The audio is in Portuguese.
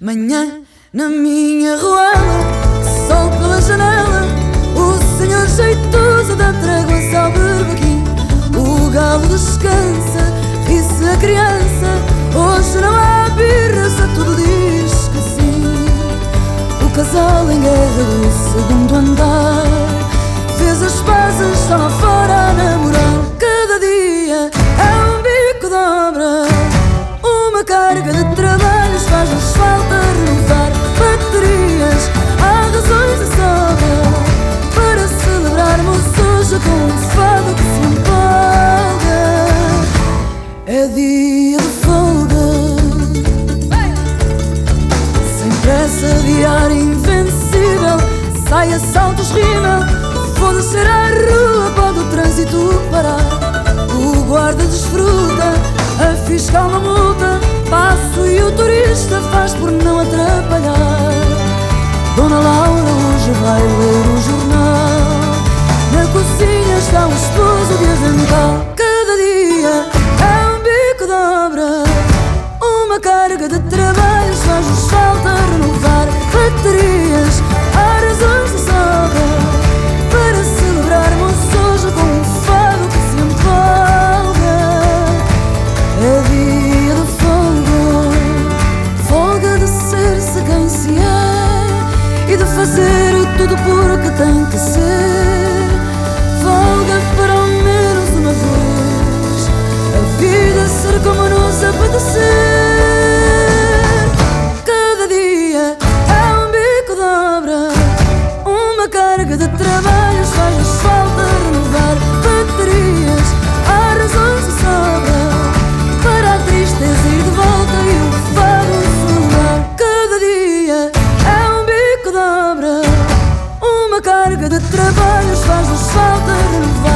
Manhã na minha rua, sol pela janela, o senhor jeitoso dá tréguas ao berbequim. O galo descansa, disse a criança, hoje não há Sai a saltos, rima, foda-se à rua, pode o trânsito parar. O guarda desfruta, a fiscal não multa, passo e o turista faz por não atrapalhar. Dona Laura hoje vai ler o jornal. Na cozinha está o esposo de avental. Cada dia é um bico de obra, uma carga de trabalhos faz-nos falta renovar baterias. tudo porque tem que ser. Valga para ao menos uma vez a vida ser como nos apetecer. Cada dia é um bico de obra, uma carga de trabalhos faz-nos falta. carga de trabalhos faz-nos falta renovar.